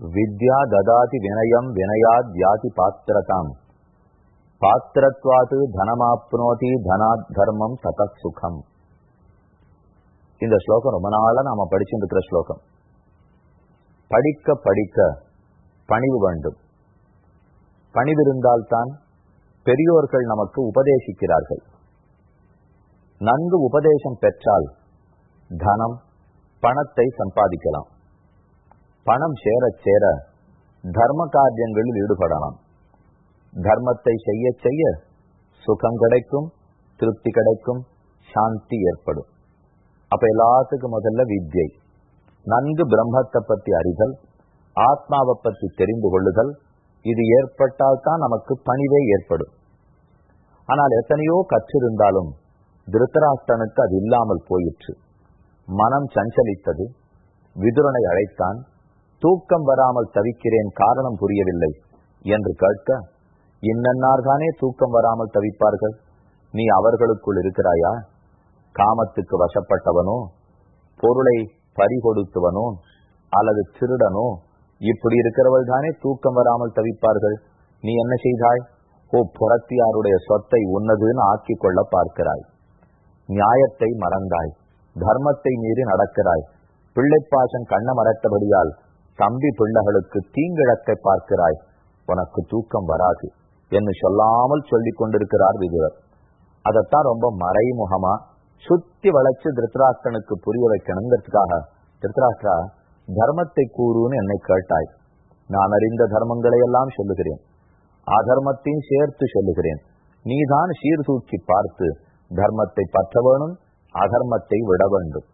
வித்யா ததாதி வினயம் வினயாத் யாதி பாத்திரதாம். பாத்திரத்வாது தனமாப்னோதி தனாத் தர்மம் ததத் சுகம் இந்த ஸ்லோகம் ரொம்ப நாளா நாம படிச்சுட்டு ஸ்லோகம். படிக்க படிக்க பணிவு வேண்டும். பணிவிருந்தால்தான் பெரியோர்கள் நமக்கு உபதேசிக்கிறார்கள். நன்கு உபதேசம் பெற்றால் தனம் பணத்தை சம்பாதிக்கலாம். பணம் சேர சேர தர்ம காரியங்களில் ஈடுபடலாம். தர்மத்தை செய்ய செய்ய சுகம் கிடைக்கும் திருப்தி கிடைக்கும் சாந்தி ஏற்படும். அப்ப எல்லாத்துக்கும் முதல்ல வித்யை. நன்கு பிரம்மத்தை பத்தி அறிதல் ஆத்மாவை பற்றி தெரிந்து கொள்ளுதல் இது ஏற்பட்டால் தான் நமக்கு பணிவே ஏற்படும். ஆனால் எத்தனையோ கற்றிருந்தாலும் திருத்தராஷ்டனுக்கு அது இல்லாமல் போயிற்று. மனம் சஞ்சலித்தது விதுரனை அழைத்தான் தூக்கம் வராமல் தவிக்கிறேன் காரணம் புரியவில்லை என்று கேட்க இன்னன்னார்தானே தூக்கம் வராமல் தவிப்பார்கள்? நீ அவர்களுக்குள் இருக்கிறாயா? காமத்துக்கு வசப்பட்டவனோ? பொருளை பறிகொடுத்தவனோ? அல்லது திருடனோ? இப்படி இருக்கிறவள் தானே தூக்கம் வராமல் தவிப்பார்கள்? நீ என்ன செய்தாய்? ஓ புறத்தியாருடைய சொத்தை உன்னதுன்னு ஆக்கி கொள்ள பார்க்கிறாய். நியாயத்தை மறந்தாய். தர்மத்தை மீறி நடக்கிறாய். பிள்ளைப்பாசன் கண்ண மறைத்தபடியால் தம்பி பிள்ளைகளுக்கு தீங்கிழக்கை பார்க்கிறாய். உனக்கு தூக்கம் வராது என்று சொல்லாமல் சொல்லிக் கொண்டிருக்கிறார் விதுவர் அதைத்தான் ரொம்ப மறைமுகமா சுத்தி வளைச்சு திருத்தராஷ்டனுக்கு புரிய வைக்கணுங்கிறதுக்காக திருத்தராஷ்டிரா தர்மத்தை கூறுன்னு என்னை கேட்டாய். நான் அறிந்த தர்மங்களை எல்லாம் சொல்லுகிறேன் அதர்மத்தையும் சேர்த்து சொல்லுகிறேன். நீதான் சீர்தூக்கி பார்த்து தர்மத்தை பற்ற வேணும் அதர்மத்தை விட வேண்டும்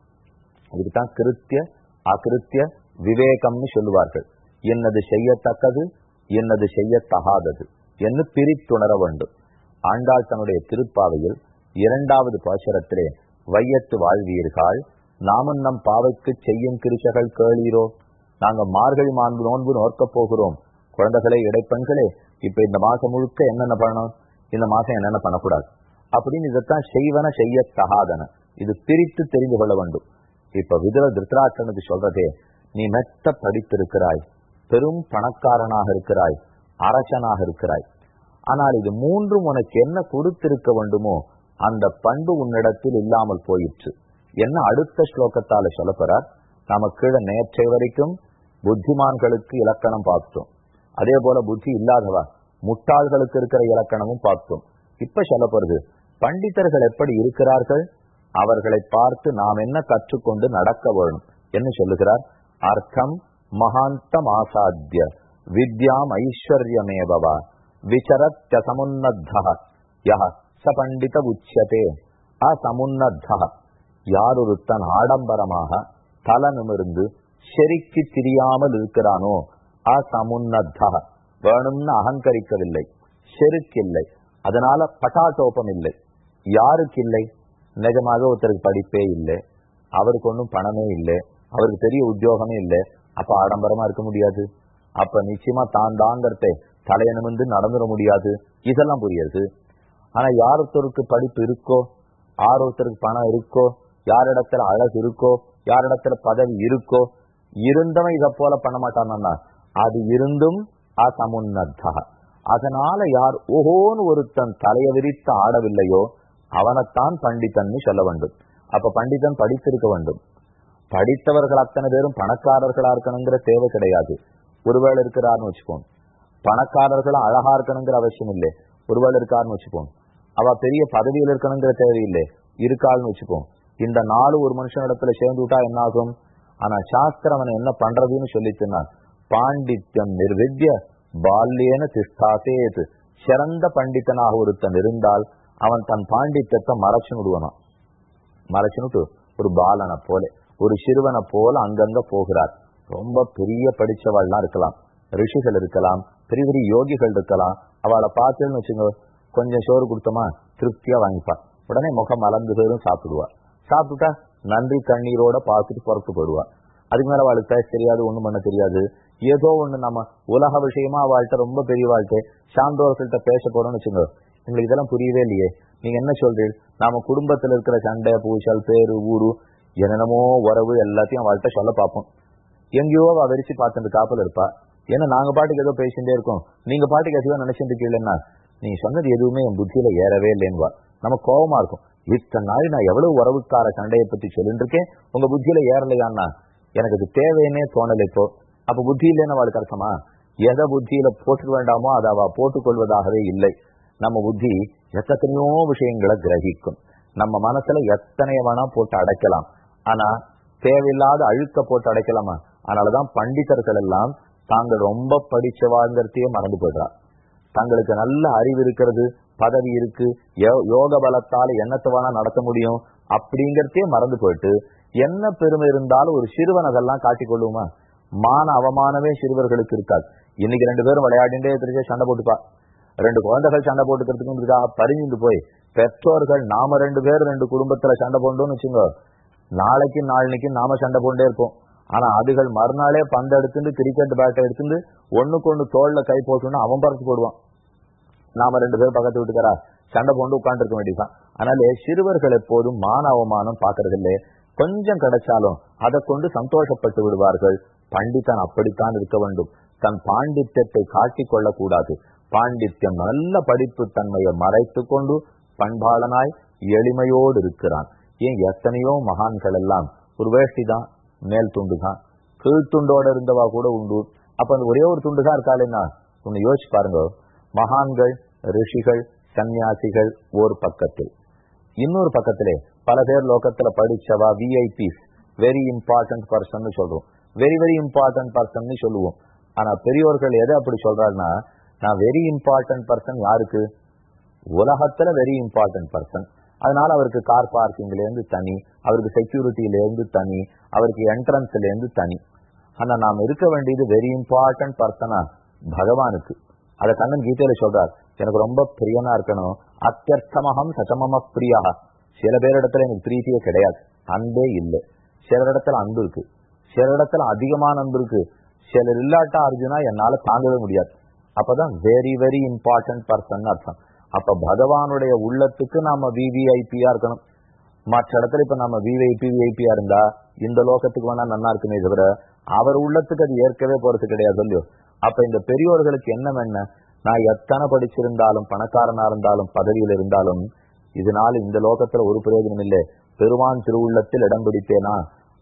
இதுதான் கிருத்திய அகிருத்திய விவேகம்னு சொல்லுவார்கள். என்னது செய்யத்தக்கது என்னது செய்யத்தகாதது என்று பிரித்துணர வேண்டும். ஆண்டாள் தன்னுடைய திருப்பாவையில் இரண்டாவது பாசுரத்திலே வையத்து வாழ்வீர்கள். நாமும் நம் பாவைக்கு செய்யும் கிருஷகள் கேளீரோ? நாங்க மார்கழி மாண்பு நோன்பு நோக்க போகிறோம். குழந்தைகளே இடைப்பெண்களே இப்ப இந்த மாசம் முழுக்க என்னென்ன பண்ணணும்? இந்த மாசம் என்னென்ன பண்ணக்கூடாது? அப்படின்னு இதைத்தான் செய்வன செய்ய தகாதன இது பிரித்து தெரிந்து கொள்ள வேண்டும். இப்ப விதுர திருத்தராட்சனுக்கு சொல்றதே நீ மெத்த படித்திருக்கிறாய் பெரும் பணக்காரனாக இருக்கிறாய். அரசனாக இருக்கிறாய். ஆனால் இது மூன்றும் உனக்கு என்ன கொடுத்திருக்க வேண்டுமோ அந்த பண்பு உன்னிடத்தில் இல்லாமல் போயிற்று. என்ன அடுத்த ஸ்லோகத்தால சொல்லப்படுறார் நாம கீழே நேற்றை வரைக்கும் புத்திமான்களுக்கு இலக்கணம் பார்த்தோம். அதே போல புத்தி இல்லாதவா? முட்டாள்களுக்கு இருக்கிற இலக்கணமும் பார்த்தோம். இப்ப சொல்லப்படுது பண்டிதர்கள் எப்படி இருக்கிறார்கள்? அவர்களை பார்த்து நாம் என்ன கற்றுக்கொண்டு நடக்க வேணும்? என்ன சொல்லுகிறார். அர்த்தம் மகாந்தம் ஆசாத்திய வித்யாம் ஐஸ்வர்யமேபவா விசரத்ய சமுன்னத்தா யஹ ச பண்டித உச்சதே அசமுன்னத்தா யாரொருத்தன் ஆடம்பரமாக தல நிமிர்ந்து செருக்கி திரியாமல் இருக்கிறானோ அசமுன்னத்தா வேணும்னு அகங்கரிக்கவில்லை செருக்கில்லை அதனால பட்டாட்டோப்பம் இல்லை யாருக்கு இல்லை நிஜமாக ஒருத்தருக்கு படிப்பே இல்லை அவருக்கு ஒன்றும் பணமே இல்லை அவருக்கு பெரிய உத்தியோகமே இல்லை. அப்ப ஆடம்பரமா இருக்க முடியாது. அப்ப நிச்சயமா தான் தாங்கிறத தலைய நடந்துட முடியாது. இதெல்லாம் புரியுது. ஆனா யாரொருத்தருக்கு படிப்பு இருக்கோ யாரொருத்தருக்கு பணம் இருக்கோ யாரிடத்துல அழகு இருக்கோ யாரிடத்துல பதவி இருக்கோ இருந்தவன் இதை போல பண்ண மாட்டான்னா? அது இருந்தும் அசமுன்னதா அதனால யார் ஓஹோன்னு ஒருத்தன் தலைய விரித்து ஆடவில்லையோ அவனைத்தான் பண்டிதன் சொல்ல வேண்டும். அப்ப பண்டிதன் படித்திருக்க வேண்டும். படித்தவர்கள் அத்தனை பேரும் பணக்காரர்களா இருக்கணுங்கிற தேவை கிடையாது. ஒருவேளை இருக்கிறார்னு வச்சுப்போம் பணக்காரர்களும் அழகா இருக்கணுங்கிற அவசியம் இல்லை. ஒருவேளை இருக்காருன்னு வச்சுப்போம் அவ பெரிய பதவியில் இருக்கணுங்கிற தேவையில்லை இருக்காள்னு வச்சுப்போம் இந்த நாலு ஒரு மனுஷனிடத்துல சேர்ந்து விட்டா என்ன ஆகும் ஆனா சாஸ்திரம் அவனை என்ன பண்றதுன்னு சொல்லிச்சுன்னா பாண்டித்யம் நிர்வித்ய பால்யேன திஷ்டாசேத். சிறந்த பண்டித்தனாக ஒருத்தன் இருந்தால் அவன் தன் பாண்டித்தத்தை மறைச்சு விடுவானான் மறைச்சுனுட்டு ஒரு பாலனை போல. ஒரு சிறுவனை போல அங்கங்க போகிறார். ரொம்ப பெரிய படிச்சவாள்லாம் இருக்கலாம். ரிஷிகள் இருக்கலாம் பெரிய பெரிய யோகிகள் இருக்கலாம். அவளை பார்த்துன்னு வச்சுங்க கொஞ்சம் சோறு கொடுத்தோமா திருப்தியா வாங்கிப்பா. உடனே முகம் மலர்ந்து சாப்பிடுவா. சாப்பிட்டுட்டா நன்றி கண்ணீரோட பார்த்துட்டு புறத்து போயிடுவா. அதுக்கு மேல அவளுக்கு பேச தெரியாது ஒண்ணும் பண்ண தெரியாது. ஏதோ ஒண்ணு நம்ம உலக விஷயமா அவள்கிட்ட ரொம்ப பெரிய வாழ்க்கை. சான்றோர்கள்ட்ட பேச போறோம்னு வச்சுங்க எங்களுக்கு இதெல்லாம் புரியவே இல்லையே. நீங்க என்ன சொல்றீங்க? நாம குடும்பத்துல இருக்கிற சண்டை பூச்சல் பேரு ஊரு என்னென்னமோ உறவு எல்லாத்தையும் அவள்கிட்ட சொல்ல பார்ப்போம். எங்கேயோ அவள் வெறிச்சு பார்த்துட்டு காப்பில் இருப்பா. ஏன்னா நாங்க பாட்டுக்கு ஏதோ பேசிட்டே இருக்கோம். நீங்க பாட்டுக்கு எதையோ நினைச்சிட்டு இருக்கீங்களா நீ சொன்னது எதுவுமே என் புத்தியில ஏறவே இல்லைன்னுவா. நம்ம கோபமா இருக்கும். இத்தனை நாள் நான் எவ்வளவு உறவுக்கார சண்டையை பத்தி சொல்லிட்டு இருக்கேன். உங்க புத்தியில ஏறலையான்னா எனக்கு அது தேவைன்னே தோணலை இப்போ. அப்ப புத்தி இல்லைன்னு அவளுக்கு அர்த்தமா? எதை புத்தியில போட்டு வேண்டாமோ அதை அவ போட்டுக்கொள்வதாகவே இல்லை. நம்ம புத்தி எத்தனையோ விஷயங்களை கிரகிக்கும். நம்ம மனசுல எத்தனைய வேணா போட்டு அடைக்கலாம். ஆனா தேவையில்லாத அழுக்க போட்டு அடைக்கலாமா? அதனாலதான் பண்டிதர்கள் எல்லாம் தாங்கள் ரொம்ப படிச்சவாங்கிறதையே மறந்து போயிடுறா தங்களுக்கு நல்ல அறிவு இருக்கிறது பதவி இருக்கு யோக பலத்தால என்னத்தை வேணா நடத்த முடியும் அப்படிங்கறதே மறந்து போயிட்டு என்ன பெருமை இருந்தாலும் ஒரு சிறுவன் அதெல்லாம் காட்டிக் கொள்ளுமா? மான அவமானமே சிறுவர்களுக்கு இருக்காது. இன்னைக்கு ரெண்டு பேரும் விளையாடிண்டே தெரிஞ்ச சண்டை போட்டுப்பா. ரெண்டு குழந்தைகள் சண்டை போட்டுக்கிறதுக்கு பரிஞ்சு போய். பெற்றோர்கள் நாம ரெண்டு பேர் ரெண்டு குடும்பத்துல சண்டை போண்டோம்னு வச்சுங்க நாளைக்கு நாளைக்கு நாம சண்டை போண்டே இருப்போம். ஆனா அதுகள் மறுநாளே பந்து எடுத்துட்டு கிரிக்கெட் பேட்டை எடுத்துட்டு ஒண்ணுக்கு ஒண்ணு தோல்ல கை போட்டுன்னு அவன் பறத்து போடுவான். நாம ரெண்டு பேரும் பக்கத்து வீட்டுக்காரா? சண்டை போண்டு உட்கார்ந்து இருக்க வேண்டியதான் அதனால சிறுவர்கள் எப்போதும் மான அவமானம் பாக்குறது கொஞ்சம் கிடைச்சாலும் அதை கொண்டு சந்தோஷப்பட்டு விடுவார்கள். பண்டிதன் அப்படித்தான் இருக்க வேண்டும். தன் பாண்டித்யத்தை காட்டிக் கொள்ளக்கூடாது. பாண்டித்யம் நல்ல படிப்பு தன்மையை மறைத்து கொண்டு பண்பாளனாய் எளிமையோடு இருக்கிறான். ஏன் எத்தனையோ மகான்கள் எல்லாம் ஒரு வேஷ்டி தான் மேல் துண்டு தான். கீழ்த்துண்டோட இருந்தவா கூட உண்டு. அப்ப அந்த ஒரே ஒரு துண்டு தான் இருக்காளேன்னா ஒன்னு யோசிச்சு பாருங்க. மகான்கள் ரிஷிகள் சன்னியாசிகள் ஒரு பக்கத்தில். இன்னொரு பக்கத்திலே பல பேர் லோகத்துல படிச்சவா விஐபிஸ் வெரி இம்பார்ட்டன்ட் பர்சன் சொல்றோம். வெரி வெரி இம்பார்ட்டன்ட் பர்சன் சொல்லுவோம். ஆனா பெரியோர்கள் எதை அப்படி சொல்றாருன்னா நான் வெரி இம்பார்ட்டன்ட் பர்சன் யாருக்கு? உலகத்துல வெரி இம்பார்ட்டன்ட் பர்சன் அதனால அவருக்கு கார் பார்க்கிங்ல இருந்து தனி அவருக்கு செக்யூரிட்டியில இருந்து தனி அவருக்கு என்ட்ரன்ஸ்ல இருந்து தனி. ஆனா நாம் இருக்க வேண்டியது வெரி இம்பார்ட்டன்ட் பர்சனா பகவானுக்கு. அத கண்ணன் கீதையில சொல்றார் எனக்கு ரொம்ப பிரியனா இருக்கணும். அத்தியர்த்தமகம் சசமம பிரியா சில பேரிடத்துல எனக்கு பிரீத்தியே கிடையாது. அன்பே இல்லை. சில இடத்துல அன்பு இருக்கு. சில இடத்துல அதிகமான அன்பு இருக்கு. சிலர் இல்லாட்டா அர்ஜுனா என்னால தாங்கவே முடியாது. அப்பதான் வெரி வெரி இம்பார்ட்டன்ட் பர்சன் அர்த்தம். அப்ப பகவானுடைய உள்ளத்துக்கு நாம விவிஐபியா இருக்கணும். மற்ற இடத்துல இப்ப நம்ம விவிஐபி விஐபியா இருந்தா இந்த லோகத்துக்கு வேணா நல்லா இருக்குமே தவிர அவர் உள்ளத்துக்கு அது ஏற்கவே போறது கிடையாது இல்லையோ? அப்ப இந்த பெரியோர்களுக்கு என்ன என்ன? நான் எத்தனை படிச்சிருந்தாலும் பணக்காரனா இருந்தாலும் பதவியில் இருந்தாலும் இதனால இந்த லோகத்துல ஒரு பிரயோஜனம் இல்லை. பெருமான் திருவுள்ளத்தில் இடம் பிடித்தேனா?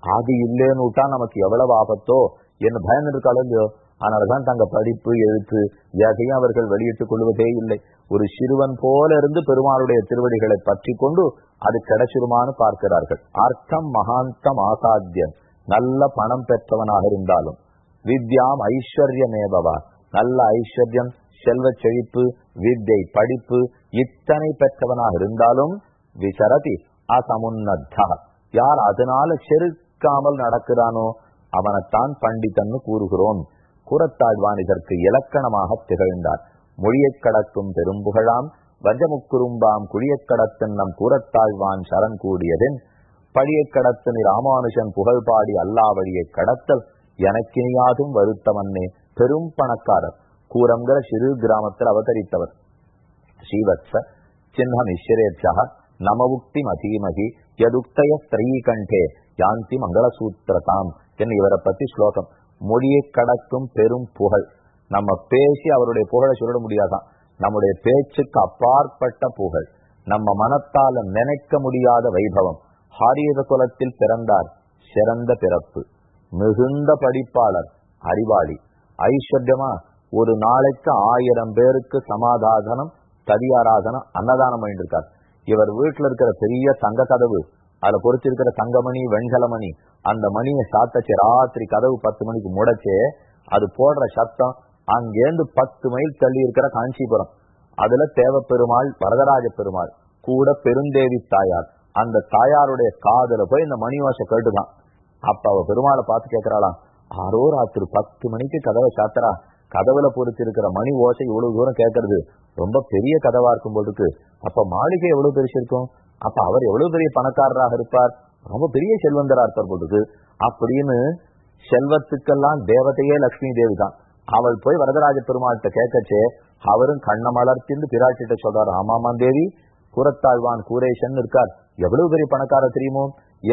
அது இல்லேன்னு விட்டா நமக்கு எவ்வளவு ஆபத்தோ? என்ன பயன் இருக்காளோ இல்லையோ? அதனாலதான் தங்க படிப்பு எழுத்து எதையும் அவர்கள் வெளியிட்டுக் கொள்வதே இல்லை. ஒரு சிறுவன் போல இருந்து பெருமாளுடைய திருவடிகளை பற்றி கொண்டு அது கிடைச்சிருமான்னு பார்க்கிறார்கள். அர்த்தம் மகாந்தம் ஆசாத்தியம். நல்ல பணம் பெற்றவனாக இருந்தாலும். வித்யாம் ஐஸ்வர்யமேபவா நல்ல ஐஸ்வர்யம் செல்வ செழிப்பு வித்தை படிப்பு இத்தனை பெற்றவனாக இருந்தாலும் விசரதி அசமுன்னத்தா. யார் அதனால செருக்காமல் நடக்கிறானோ அவனைத்தான் பண்டிதன்னு கூறுகிறோம். குரத்தாழ்வான் இதற்கு இலக்கணமாக திகழ்ந்தார். மொழியைக் கடக்கும் பெரும்புகழாம் வஜமுக்குறும்பாம் குழியக் கடத்தன் நம் கூறத்தாழ்வான் சரண் கூடியதென் பழியக் கடத்தனி ராமானுஜன் புகழ் பாடி அல்லா வழியைக் கடத்தல் எனக்கினியாதும் வருத்தமன்னே பெரும் பணக்காரர் கூரங்கிற சிறு கிராமத்தில் அவதரித்தவர். ஸ்ரீவத்ச சின்னம் இஸ்வரேச்சா நமவுக்தி மதீமகி யதுக்தய ஸ்திரீகண்டே யாந்தி மங்களசூத்திரதாம் என்று இவரை பத்தி ஸ்லோகம். மொழியை கடக்கும் பெரும் புகழ். நம்ம பேசி அவருடைய புகழை சொல்ல முடியாதான். நம்முடைய பேச்சுக்கு அப்பாற்பட்ட புகழ் நம்ம மனத்தால நினைக்க முடியாத வைபவம். ஹாரியத குலத்தில் பிறந்தார் சிறந்த பிறப்பு மிகுந்த படிப்பாளர் அறிவாளி. ஐஸ்வர்யமா ஒரு நாளைக்கு ஆயிரம் பேருக்கு சமாதாசனம் ததியாராதனம் அன்னதானம் பண்ணிட்டு இருக்கார் இவர் வீட்டுல இருக்கிற பெரிய தங்க கதவு அதுல பொறிச்சிருக்கிற தங்கமணி வெண்கலமணி அந்த மணியை சாத்தச்சு ராத்திரி கதவு பத்து மணிக்கு முடச்சே அது போடுற சத்தம் அங்கேருந்து பத்து மைல் தள்ளி இருக்கிற காஞ்சிபுரம். அதுல தேவ பெருமாள் வரதராஜ பெருமாள் கூட பெருந்தேவி தாயார். அந்த தாயாருடைய காதல போய் இந்த மணி ஓசை கேட்டுதான். அப்ப அவ பெருமாளை பார்த்து கேட்கிறாளாம் ஆரோ ராத்திரி பத்து மணிக்கு கதவை சாத்தரா கதவுல பொறிச்சிருக்கிற மணி ஓசை இவ்வளவு தூரம் கேட்கறது ரொம்ப பெரிய கதவா இருக்கும் போதுக்கு அப்ப மாளிகை எவ்வளவு பெருசு இருக்கும் அப்ப அவர் எவ்வளவு பெரிய பணக்காரராக இருப்பார்? ரொம்ப பெரிய செல்வந்தரா இருப்பார் போட்டுக்கு அப்படின்னு செல்வத்துக்கெல்லாம் தேவதையே லட்சுமி தேவி தான் அவள் போய் வரதராஜ பெருமாள்கிட்ட கேட்கச்சே அவரும் கண்ண மலர்த்திந்து பிராட்டிட்ட சொல்றாரு ஆமாமான் தேவி கூரத்தாழ்வான் கூரேஷன் இருக்கார். எவ்வளவு பெரிய பணக்கார தெரியுமோ?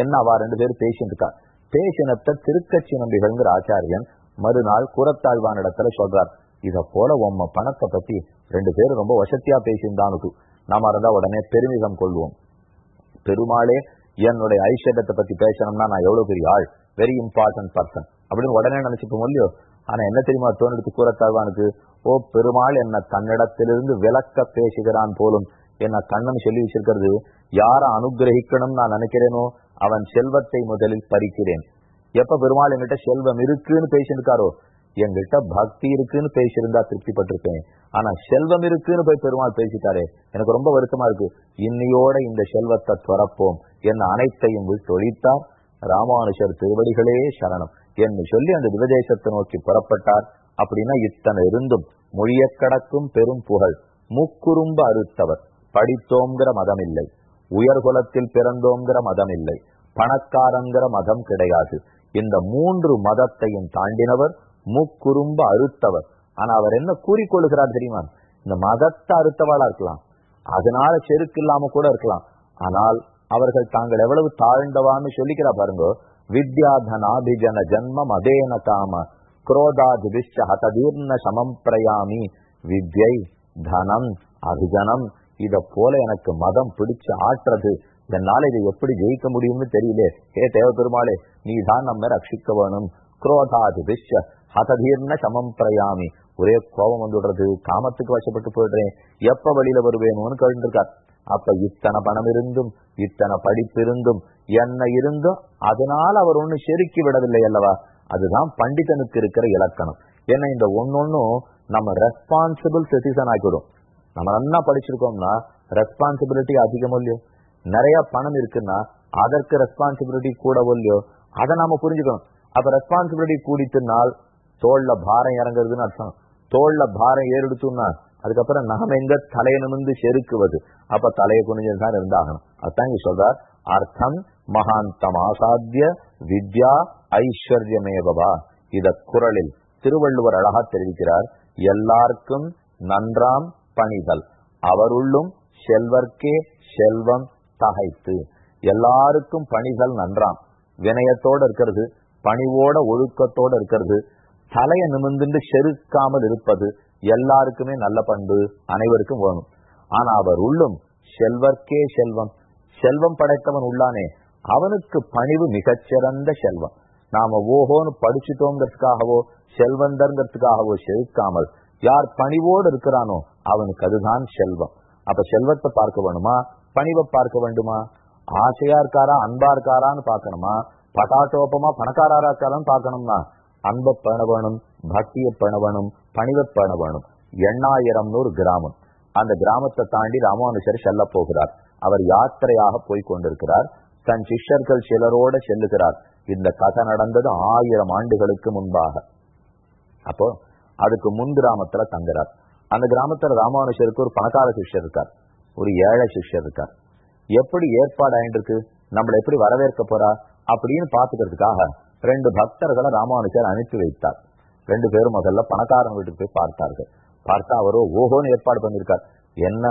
என்ன அவா ரெண்டு பேரும் பேசிட்டு இருக்கார் பேசினத்த திருக்கட்சி நம்பிகள்ங்கிற ஆச்சாரியன் மறுநாள் குரத்தாழ்வான் இடத்துல சொல்றார் இத போல உம்ம பணத்தை பத்தி ரெண்டு பேரும் ரொம்ப வசத்தியா பேசியிருந்தானுக்கு நாம இருந்தா உடனே பெருமிதம் கொள்வோம். பெருமாளே என்னுடைய ஐஸ்வர்யத்தை பத்தி பேசணும்னா நான் எவ்வளவு பெரிய ஆள்? வெரி இம்பார்ட்டன்ட் பர்சன் அப்படின்னு உடனே நினைச்சுப்போம் இல்லையோ? ஆனா என்ன தெரியுமா தோணுக்கு கூறத்தாழ்வானுக்கு ஓ பெருமாள் என்ன தன்னிடத்திலிருந்து விளக்க பேசுகிறான் போலும். என்ன கண்ணன் சொல்லி வச்சிருக்கிறது. யார அனுகிரகிக்கணும் நான் நினைக்கிறேனோ அவன் செல்வத்தை முதலில் பறிக்கிறேன். எப்ப பெருமாள் என்கிட்ட செல்வம் இருக்குன்னு பேசியிருக்காரோ என்கிட்ட பக்தி இருக்குன்னு பேசியிருந்தா திருப்திப்பட்டிருப்பேன். ஆனா செல்வம் இருக்குன்னு போய் பெருமாள் பேசிட்டாரே எனக்கு ரொம்ப வருத்தமா இருக்கு. இன்னையோட இந்த செல்வத்தை துறப்போம். என்ன அனைத்தையும் விட்டு ஒழித்தார் ராமானுஷர் திருவடிகளே சரணம். என்று சொல்லி அந்த திவதேசத்தை நோக்கி புறப்பட்டார். அப்படின்னா இத்தனை இருந்தும் மொழிய கடக்கும் பெரும் புகழ். முக்குறும்ப அறுத்தவர். படித்தோங்கிற மதம் இல்லை உயர்குலத்தில் பிறந்தோங்கிற மதம் இல்லை பணக்காரங்கிற மதம் கிடையாது. இந்த மூன்று மதத்தையும் தாண்டினவர் முக்குறும்ப அறுத்தவர். ஆனா அவர் என்ன கூறிக்கொள்கிறார் தெரியுமா? இந்த மதத்தை அறுத்தவாளா இருக்கலாம். அதனால செருக்கு இல்லாம கூட இருக்கலாம். ஆனால் அவர்கள் தாங்கள் எவ்வளவு தாழ்ந்தவான்னு சொல்லிக்கிறா பாருங்க. வித்யாதனாபிஜன ஜன்ம மதேன காம குரோதாதிபிஷ்ட ஹததீர்ண சமம் பிரயாமி வித்யை தனம் அபிஜனம் இத போல எனக்கு மதம் பிடிச்சு ஆட்டுறது. என்னால இதை எப்படி ஜெயிக்க முடியும்னு தெரியல. ஏ தேவ பெருமாளே நீ தான் நம்ம ரட்சிக்க வேணும். குரோதாதிபிஷ்ட ஹததீர்ண சமம் பிரயாமி. ஒரே கோபம் வந்துடுறது. காமத்துக்கு வசப்பட்டு போயிடுறேன். எப்ப வழியில வருவேணும்னு கேட்டுருக்கார் அப்ப இத்தனை பணம் இருந்தும் இத்தனை படிப்பு இருந்தும் என்ன இருந்தும் அதனால அவர் ஒண்ணு செருக்கி விடவில்லை அல்லவா? அதுதான் பண்டிதனுக்கு இருக்கிற இலக்கணம். ஏன்னா இந்த ஒன்னொன்னும் நம்ம ரெஸ்பான்சிபிள் சிட்டிசன் ஆக்கிடும் நம்ம நல்லா படிச்சிருக்கோம்னா ரெஸ்பான்சிபிலிட்டி அதிகம் இல்லையோ? நிறைய பணம் இருக்குன்னா அதற்கு ரெஸ்பான்சிபிலிட்டி கூட இல்லையோ? அதை நாம புரிஞ்சுக்கணும். அப்ப ரெஸ்பான்சிபிலிட்டி கூடித்துனால் தோல்ல பாரம் இறங்குறதுன்னு அர்த்தம். தோல்ல பாரம் ஏறெடுத்துன்னா அதுக்கப்புறம் நாம எங்க தலையை நிமிந்து செருக்குவது. அப்ப தலையை குனிஞ்சுதான் இருந்தாகணும். அதுதான் இங்க சொல்றார் அர்த்தம் மகாந்தம் ஆசாத்திய வித்யா ஐஸ்வர்யமேபவா இத குரலில் திருவள்ளுவர் அழகா தெரிவிக்கிறார் எல்லாருக்கும் நன்றாம் பணிதல். அவருள்ளும் செல்வர்க்கே செல்வம் தகைத்து. எல்லாருக்கும் பணிகள் நன்றாம். வினயத்தோட இருக்கிறது பணிவோட ஒழுக்கத்தோட இருக்கிறது. தலையை நிமிர்ந்து செருக்காமல் இருப்பது எல்லாருக்குமே நல்ல பண்பு அனைவருக்கும் வேணும். ஆனா அவர் உள்ளும் செல்வர்க்கே செல்வம். செல்வம் படைத்தவன் உள்ளானே. அவனுக்கு பணிவு மிகச்சிறந்த செல்வம். நாம ஓஹோன்னு படிச்சுட்டோங்கிறதுக்காகவோ செல்வந்தர்ங்கிறதுக்காகவோ செலுக்காமல் யார் பணிவோடு இருக்கிறானோ அவனுக்கு அதுதான் செல்வம். அப்ப செல்வத்தை பார்க்க வேணுமா? பணிவை பார்க்க வேண்டுமா? ஆசையா இருக்காரா? அன்பா இருக்காரான்னு பார்க்கணுமா? பட்டாட்டோப்பமா பணக்காரா இருக்காரான்னு பார்க்கணும்னா அன்பை பேண வேணும் பக்தியை பேண வேணும் பணிவை வேணும் எண்ணாயிரம் நூறு கிராமம். அந்த கிராமத்தை தாண்டி ராமானுஜர் செல்ல போகிறார். அவர் யாத்திரையாக போய் கொண்டிருக்கிறார். தன் சிஷ்யர்கள் சிலரோட செல்லுகிறார். இந்த கதை நடந்தது ஆயிரம் ஆண்டுகளுக்கு முன்பாக. அப்போ அதுக்கு முன் கிராமத்துல தங்குறார். அந்த கிராமத்துல ராமானுஜருக்கு ஒரு பணக்கார சிஷ்யர் இருக்கார். ஒரு ஏழை சிஷ்யர் இருக்கார். எப்படி ஏற்பாடு ஆயிருக்கு நம்மளை எப்படி வரவேற்க போறா? அப்படின்னு பாத்துக்கிறதுக்காக ரெண்டு பக்தர்களை ராமானுஜர் அனுப்பி வைத்தார். ரெண்டு பேரும் முதல்ல பணக்காரன் வீட்டுக்கு போய் பார்த்தார்கள். பார்த்தா அவரோ ஓஹோன்னு ஏற்பாடு பண்ணியிருக்கார் என்ன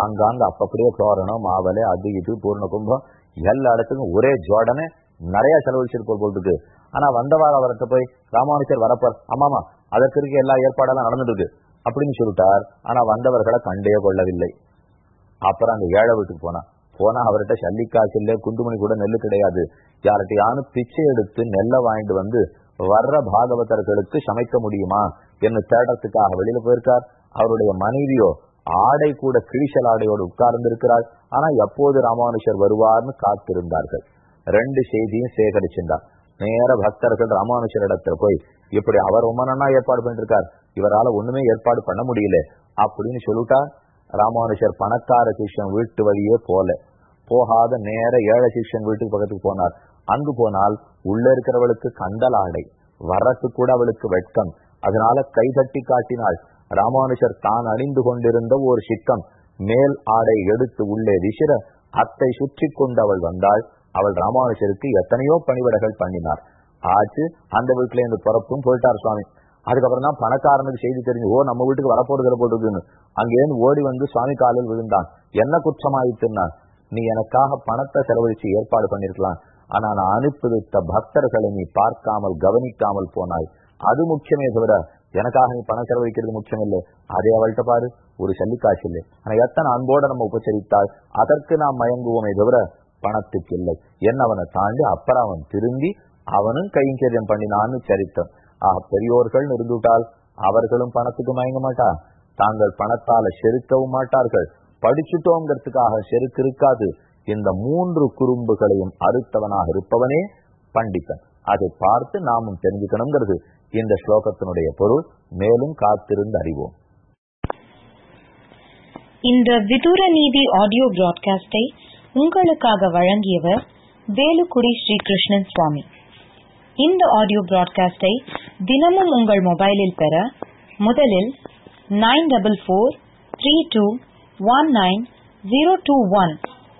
ஆங்காங்க அப்பப்படியே தோரணம் மாவலை அது இது பூர்ண கும்பம் எல்லா இடத்துக்கும் ஒரே ஜோடனே நிறைய செலவழிச்சிருப்போம் போல் இருக்கு. ஆனா வந்தவாறு அவர்கிட்ட போய் ராமானுஜர் வரப்பார். ஆமாமா அதற்கு இருக்க எல்லா ஏற்பாடெல்லாம் நடந்துட்டு அப்படின்னு சொல்லிட்டார். ஆனா வந்தவர்களை கண்டே கொள்ளவில்லை. அப்புறம் அந்த ஏழை வீட்டுக்கு போனா போனா அவர்கிட்ட சல்லிக்காசு இல்லை குண்டுமணி கூட நெல்லு கிடையாது. யார்கிட்டயானு பிச்சை எடுத்து நெல்லை வாங்கிட்டு வந்து வர்ற பாகவதர்களுக்கு சமைக்க முடியுமா என்று தேடத்துக்காக வெளியில போயிருக்கார். அவருடைய மனைவியோ ஆடை கூட கிழிசல் ஆடையோடு உட்கார்ந்து இருக்கிறார் ஆனா எப்போது ராமானுஷர் வருவார்னு காத்திருந்தார்கள். ரெண்டு செய்தியும் சேகரிச்சிருந்தார். நேர பக்தர்கள் ராமானுஷர் இடத்துல போய் இப்படி அவர் உமனா ஏற்பாடு பண்ணிருக்கார். இவரால ஒண்ணுமே ஏற்பாடு பண்ண முடியல. அப்படின்னு சொல்லிட்டா. ராமானுஷர் பணக்கார சிஷ்யன் வீட்டு வழியே போல. போகாத நேர ஏழை சிஷ்யன் வீட்டுக்கு பக்கத்துக்கு போனார். அங்கு போனால் உள்ள இருக்கிறவளுக்கு கண்டலாடை ஆடை வரத்து கூட அவளுக்கு வெட்கம். அதனால கைதட்டி காட்டினாள் ராமானுஷர் தான் அணிந்து கொண்டிருந்த ஒரு சிக்கம் மேல் ஆடை எடுத்து உள்ளே விசிற அத்தை சுற்றி கொண்டு அவள் வந்தாள். அவள் ராமானுஷருக்கு எத்தனையோ பணிவிடைகள் பண்ணினார். ஆச்சு அந்த வீட்டுல இருந்து பிறப்பும் போயிட்டார் சுவாமி. அதுக்கப்புறம் தான் பணக்காரனுக்கு செய்தி தெரிஞ்சு ஓ நம்ம வீட்டுக்கு வரப்போடுகிற போட்டுதுன்னு அங்கேருந்து ஓடி வந்து சுவாமி காலில் விழுந்தான். என்ன குற்றமாயிட்டுன்னா நீ எனக்காக பணத்தை செலவழிச்சு ஏற்பாடு பண்ணிருக்கலாம் ஆனா நான் அனுப்பிவிட்ட பக்தர்களை நீ பார்க்காமல் கவனிக்காமல் போனாய் அது முக்கியமே தவிர எனக்காக நீ பணம் செலவழிக்கிறது முக்கியம் இல்லை அதே அவள்கிட்ட பாரு ஒரு சல்லிக்காசு இல்லை. ஆனா எத்தனை அன்போட நம்ம உபசரித்தால் அதற்கு நாம் மயங்குவோமே தவிர பணத்துக்கு இல்லை. என்ன அவனை தாண்டி அப்புறம் அவன் திரும்பி அவனும் கைங்கரியம் பண்ணினான்னு சரித்தம் ஆக பெரியோர்கள் இருந்துட்டால் அவர்களும் பணத்துக்கு மயங்க மாட்டா. தாங்கள் பணத்தால செருக்கவும் மாட்டார்கள். படிச்சுட்டோங்கிறதுக்காக செருக்கு இருக்காது. இந்த மூன்று குறும்புகளையும் அறுத்தவனாக இருப்பவனே பண்டிதன். அதை பார்த்து நாமும் தெரிஞ்சுக்கணுங்கிறது இந்த ஸ்லோகத்தினுடைய பொருள். மேலும் காத்திருந்து அறிவோம். இந்த விதூர நீதி ஆடியோ பிராட்காஸ்டை உங்களுக்காக வழங்கியவர் வேலுக்குடி ஸ்ரீகிருஷ்ணன் சுவாமி. இந்த ஆடியோ பிராட்காஸ்டை தினமும் உங்கள் மொபைலில் பெற முதலில் nine double four three two one nine zero two one